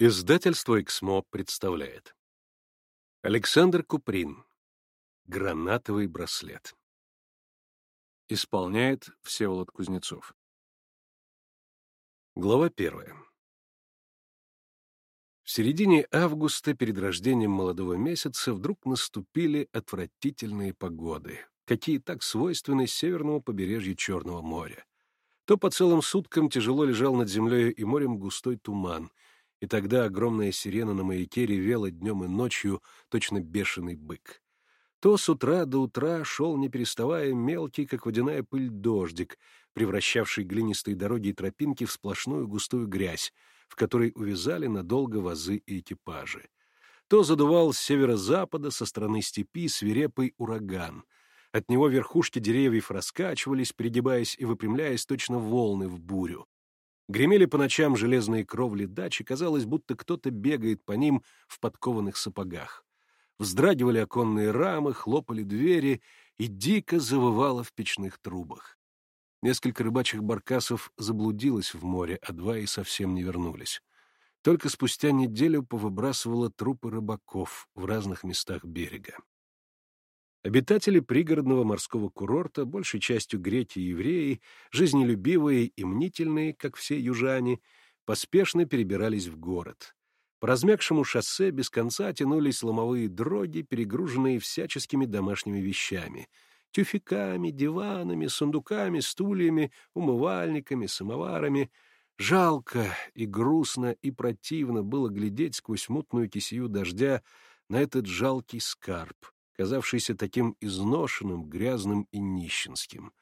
Издательство «Эксмо» представляет. Александр Куприн. «Гранатовый браслет» Исполняет Всеволод Кузнецов. Глава первая. В середине августа, перед рождением молодого месяца, вдруг наступили отвратительные погоды, какие так свойственны северному побережью Черного моря. То по целым суткам тяжело лежал над землей и морем густой туман — и тогда огромная сирена на маяке ревела днем и ночью, точно бешеный бык. То с утра до утра шел, не переставая, мелкий, как водяная пыль, дождик, превращавший глинистые дороги и тропинки в сплошную густую грязь, в которой увязали надолго вазы и экипажи. То задувал с северо-запада, со стороны степи, свирепый ураган. От него верхушки деревьев раскачивались, пригибаясь и выпрямляясь точно волны в бурю. Гремели по ночам железные кровли дачи, казалось, будто кто-то бегает по ним в подкованных сапогах. Вздрагивали оконные рамы, хлопали двери, и дико завывало в печных трубах. Несколько рыбачьих баркасов заблудилось в море, а два и совсем не вернулись. Только спустя неделю повыбрасывало трупы рыбаков в разных местах берега. Обитатели пригородного морского курорта, большей частью греки и евреи, жизнелюбивые и мнительные, как все южане, поспешно перебирались в город. По размягшему шоссе без конца тянулись ломовые дроги, перегруженные всяческими домашними вещами — тюфяками, диванами, сундуками, стульями, умывальниками, самоварами. Жалко и грустно и противно было глядеть сквозь мутную кисию дождя на этот жалкий скарб — казавшийся таким изношенным, грязным и нищенским.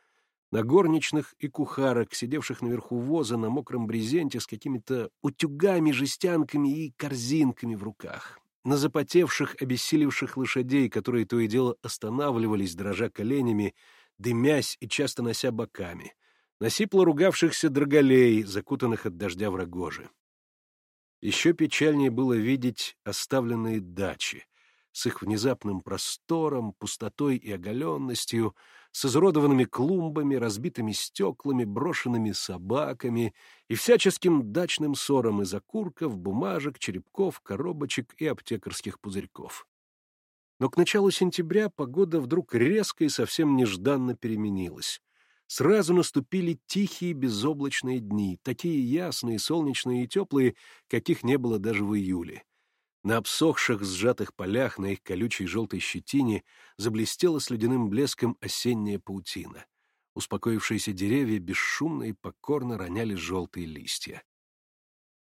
На горничных и кухарок, сидевших наверху воза на мокром брезенте с какими-то утюгами, жестянками и корзинками в руках. На запотевших, обессилевших лошадей, которые то и дело останавливались, дрожа коленями, дымясь и часто нося боками. На сипло ругавшихся драголей, закутанных от дождя в рогожи. Еще печальнее было видеть оставленные дачи — с их внезапным простором, пустотой и оголенностью, с изуродованными клумбами, разбитыми стеклами, брошенными собаками и всяческим дачным ссором из окурков, бумажек, черепков, коробочек и аптекарских пузырьков. Но к началу сентября погода вдруг резко и совсем нежданно переменилась. Сразу наступили тихие безоблачные дни, такие ясные, солнечные и теплые, каких не было даже в июле. На обсохших сжатых полях, на их колючей желтой щетине заблестела с ледяным блеском осенняя паутина. Успокоившиеся деревья бесшумно и покорно роняли желтые листья.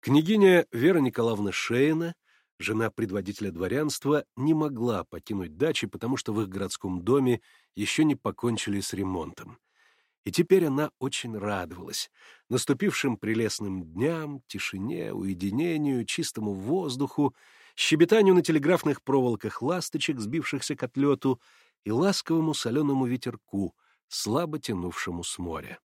Княгиня Вера Николаевна Шейна, жена предводителя дворянства, не могла покинуть дачи, потому что в их городском доме еще не покончили с ремонтом. И теперь она очень радовалась наступившим прелестным дням, тишине, уединению, чистому воздуху щебетанию на телеграфных проволоках ласточек, сбившихся к отлету, и ласковому соленому ветерку, слабо тянувшему с моря.